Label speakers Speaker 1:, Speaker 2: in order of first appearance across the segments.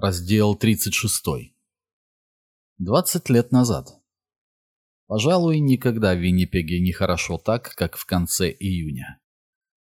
Speaker 1: Раздел 36. 20 лет назад. Пожалуй, никогда в Виннипеге не хорошо так, как в конце июня.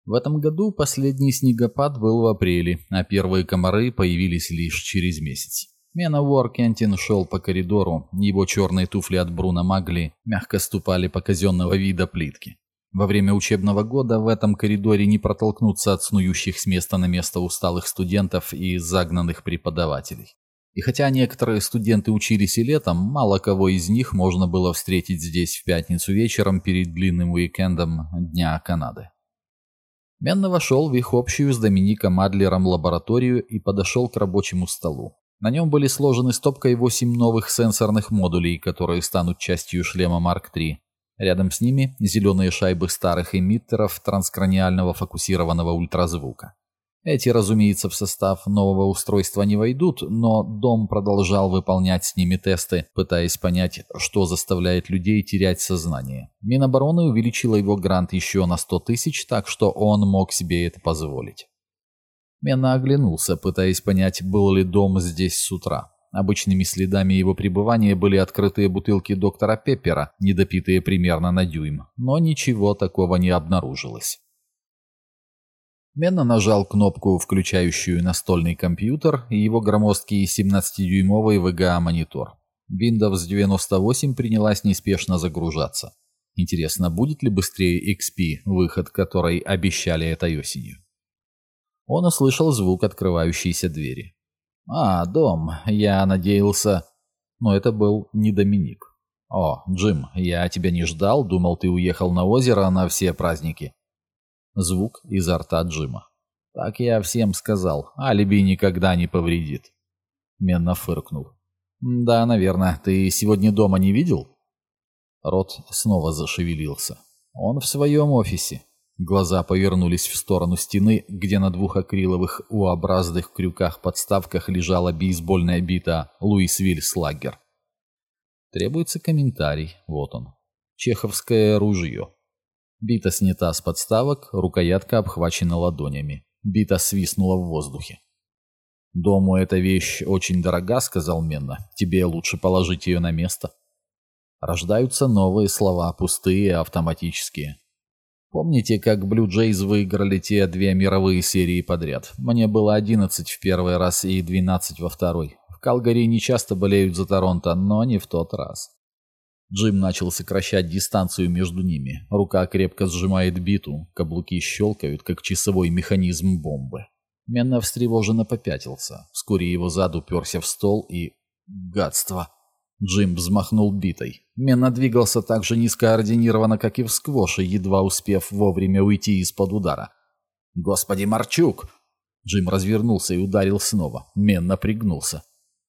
Speaker 1: В этом году последний снегопад был в апреле, а первые комары появились лишь через месяц. Мена Уоркентин шел по коридору, его черные туфли от Бруно Магли мягко ступали по казенного вида плитки. Во время учебного года в этом коридоре не протолкнуться от снующих с места на место усталых студентов и загнанных преподавателей. И хотя некоторые студенты учились и летом, мало кого из них можно было встретить здесь в пятницу вечером перед длинным уикендом Дня Канады. Менно вошел в их общую с Домиником Адлером лабораторию и подошел к рабочему столу. На нем были сложены стопкой восемь новых сенсорных модулей, которые станут частью шлема Марк III. Рядом с ними зеленые шайбы старых эмиттеров транскраниального фокусированного ультразвука. Эти, разумеется, в состав нового устройства не войдут, но дом продолжал выполнять с ними тесты, пытаясь понять, что заставляет людей терять сознание. Минобороны увеличила его грант еще на 100 тысяч, так что он мог себе это позволить. Мена оглянулся, пытаясь понять, был ли дом здесь с утра. Обычными следами его пребывания были открытые бутылки доктора Пеппера, недопитые примерно на дюйм, но ничего такого не обнаружилось. Менна нажал кнопку, включающую настольный компьютер, и его громоздкий 17-дюймовый VGA-монитор. Windows 98 принялась неспешно загружаться. Интересно, будет ли быстрее XP, выход которой обещали этой осенью? Он услышал звук открывающейся двери. «А, дом. Я надеялся...» Но это был не Доминик. «О, Джим, я тебя не ждал, думал, ты уехал на озеро на все праздники». Звук изо рта Джима. «Так я всем сказал. Алиби никогда не повредит». Менно фыркнул. «Да, наверное. Ты сегодня дома не видел?» Рот снова зашевелился. «Он в своем офисе. Глаза повернулись в сторону стены, где на двух акриловых У-образных крюках-подставках лежала бейсбольная бита Луисвиль Слаггер. Требуется комментарий. Вот он. Чеховское ружье. Бита снята с подставок, рукоятка обхвачена ладонями. Бита свистнула в воздухе. «Дому эта вещь очень дорога», — сказал Менна. «Тебе лучше положить ее на место». Рождаются новые слова, пустые, автоматические. Помните, как Blue Jays выиграли те две мировые серии подряд? Мне было 11 в первый раз и 12 во второй. В Калгари не часто болеют за Торонто, но не в тот раз. Джим начал сокращать дистанцию между ними. Рука крепко сжимает биту, каблуки щелкают, как часовой механизм бомбы. Менна встревоженно попятился. Вскоре его зад уперся в стол и... Гадство! Джим взмахнул битой. Мена двигался так же нескоординированно, как и в сквоше, едва успев вовремя уйти из-под удара. «Господи, Марчук!» Джим развернулся и ударил снова. Мен напрягнулся.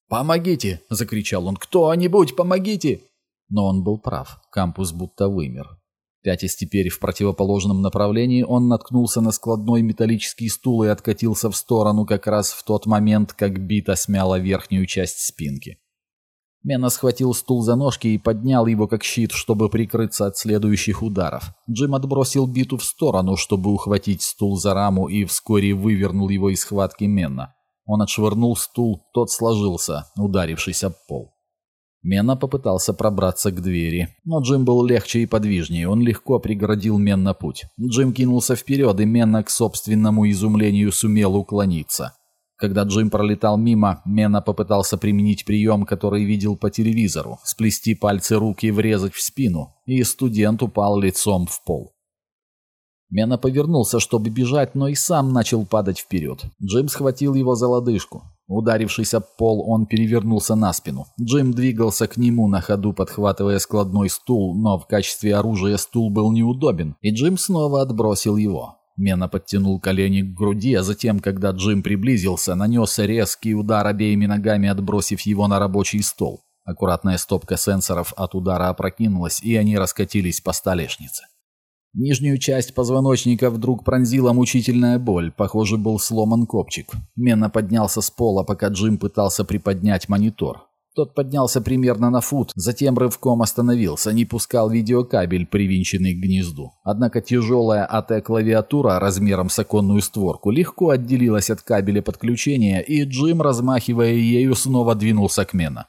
Speaker 1: «Помогите!» — закричал он. «Кто-нибудь, помогите!» Но он был прав. Кампус будто вымер. Пятясь теперь в противоположном направлении, он наткнулся на складной металлический стул и откатился в сторону как раз в тот момент, как бита смяла верхнюю часть спинки. Мена схватил стул за ножки и поднял его как щит, чтобы прикрыться от следующих ударов. Джим отбросил биту в сторону, чтобы ухватить стул за раму и вскоре вывернул его из схватки Мена. Он отшвырнул стул, тот сложился, ударившись об пол. Мена попытался пробраться к двери, но Джим был легче и подвижнее, он легко преградил Менна путь. Джим кинулся вперед, и Менна к собственному изумлению сумел уклониться. Когда Джим пролетал мимо, Мена попытался применить прием, который видел по телевизору, сплести пальцы рук и врезать в спину, и студент упал лицом в пол. Мена повернулся, чтобы бежать, но и сам начал падать вперед. Джим схватил его за лодыжку. Ударившись об пол, он перевернулся на спину. Джим двигался к нему на ходу, подхватывая складной стул, но в качестве оружия стул был неудобен, и Джим снова отбросил его. Мена подтянул колени к груди, а затем, когда Джим приблизился, нанес резкий удар обеими ногами, отбросив его на рабочий стол. Аккуратная стопка сенсоров от удара опрокинулась, и они раскатились по столешнице. Нижнюю часть позвоночника вдруг пронзила мучительная боль, похоже, был сломан копчик. Мена поднялся с пола, пока Джим пытался приподнять монитор. Тот поднялся примерно на фут, затем рывком остановился, не пускал видеокабель, привинченный к гнезду. Однако тяжелая АТ-клавиатура размером с оконную створку легко отделилась от кабеля подключения, и Джим, размахивая ею, снова двинулся к Мена.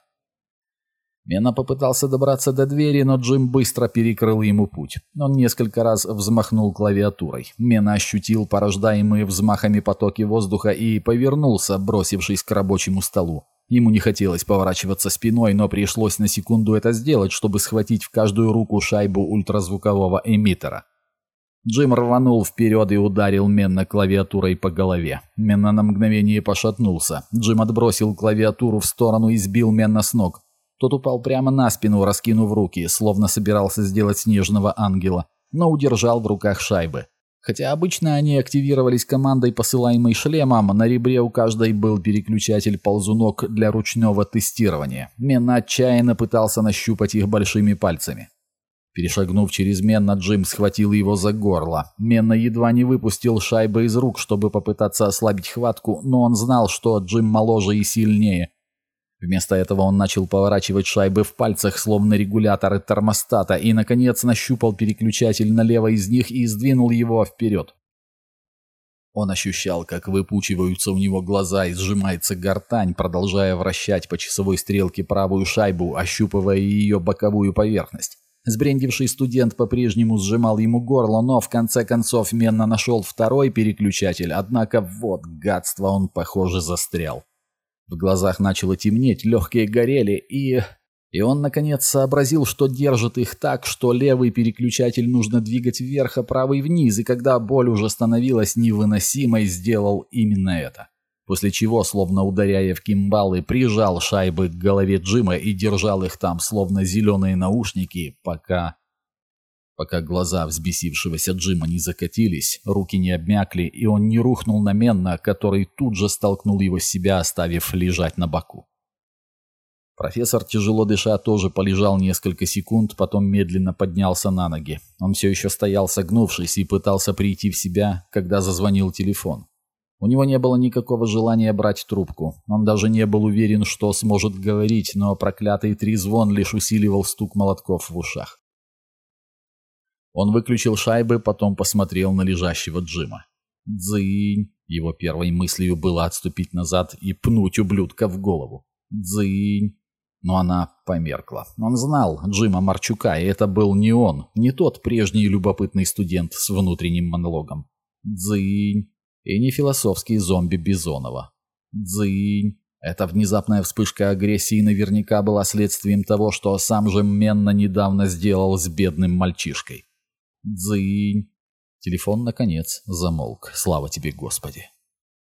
Speaker 1: Мена попытался добраться до двери, но Джим быстро перекрыл ему путь. Он несколько раз взмахнул клавиатурой. Мена ощутил порождаемые взмахами потоки воздуха и повернулся, бросившись к рабочему столу. Ему не хотелось поворачиваться спиной, но пришлось на секунду это сделать, чтобы схватить в каждую руку шайбу ультразвукового эмиттера. Джим рванул вперед и ударил Менна клавиатурой по голове. Менна на мгновение пошатнулся. Джим отбросил клавиатуру в сторону и сбил Менна с ног. Тот упал прямо на спину, раскинув руки, словно собирался сделать снежного ангела, но удержал в руках шайбы. Хотя обычно они активировались командой, посылаемой шлемом, на ребре у каждой был переключатель-ползунок для ручного тестирования. Мен отчаянно пытался нащупать их большими пальцами. Перешагнув через Менна, Джим схватил его за горло. Менна едва не выпустил шайбы из рук, чтобы попытаться ослабить хватку, но он знал, что Джим моложе и сильнее, Вместо этого он начал поворачивать шайбы в пальцах, словно регуляторы термостата, и, наконец, нащупал переключатель налево из них и сдвинул его вперед. Он ощущал, как выпучиваются у него глаза и сжимается гортань, продолжая вращать по часовой стрелке правую шайбу, ощупывая ее боковую поверхность. Сбрендивший студент по-прежнему сжимал ему горло, но в конце концов Менна нашел второй переключатель, однако вот гадство он, похоже, застрял. В глазах начало темнеть, легкие горели, и... И он, наконец, сообразил, что держит их так, что левый переключатель нужно двигать вверх, а правый вниз, и когда боль уже становилась невыносимой, сделал именно это. После чего, словно ударяя в кимбалы, прижал шайбы к голове Джима и держал их там, словно зеленые наушники, пока пока глаза взбесившегося Джима не закатились, руки не обмякли, и он не рухнул на Менна, который тут же столкнул его с себя, оставив лежать на боку. Профессор, тяжело дыша, тоже полежал несколько секунд, потом медленно поднялся на ноги. Он все еще стоял согнувшись и пытался прийти в себя, когда зазвонил телефон. У него не было никакого желания брать трубку. Он даже не был уверен, что сможет говорить, но проклятый трезвон лишь усиливал стук молотков в ушах. Он выключил шайбы, потом посмотрел на лежащего Джима. «Дзынь!» Его первой мыслью было отступить назад и пнуть ублюдка в голову. «Дзынь!» Но она померкла. Он знал Джима Марчука, и это был не он, не тот прежний любопытный студент с внутренним монологом. «Дзынь!» И не философский зомби Бизонова. «Дзынь!» Эта внезапная вспышка агрессии наверняка была следствием того, что сам же Менна недавно сделал с бедным мальчишкой. Дзынь. Телефон, наконец, замолк. Слава тебе, Господи.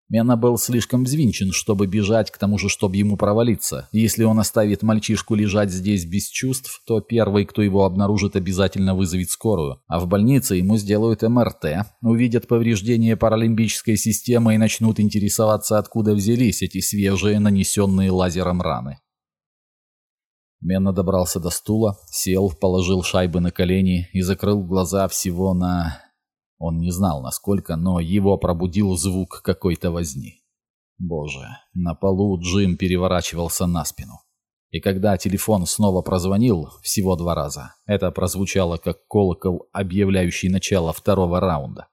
Speaker 1: Мена был слишком взвинчен, чтобы бежать, к тому же, чтобы ему провалиться. Если он оставит мальчишку лежать здесь без чувств, то первый, кто его обнаружит, обязательно вызовет скорую. А в больнице ему сделают МРТ, увидят повреждения паралимбической системы и начнут интересоваться, откуда взялись эти свежие, нанесенные лазером раны. Менна добрался до стула, сел, положил шайбы на колени и закрыл глаза всего на... Он не знал, насколько, но его пробудил звук какой-то возни. Боже, на полу Джим переворачивался на спину. И когда телефон снова прозвонил, всего два раза, это прозвучало как колокол, объявляющий начало второго раунда.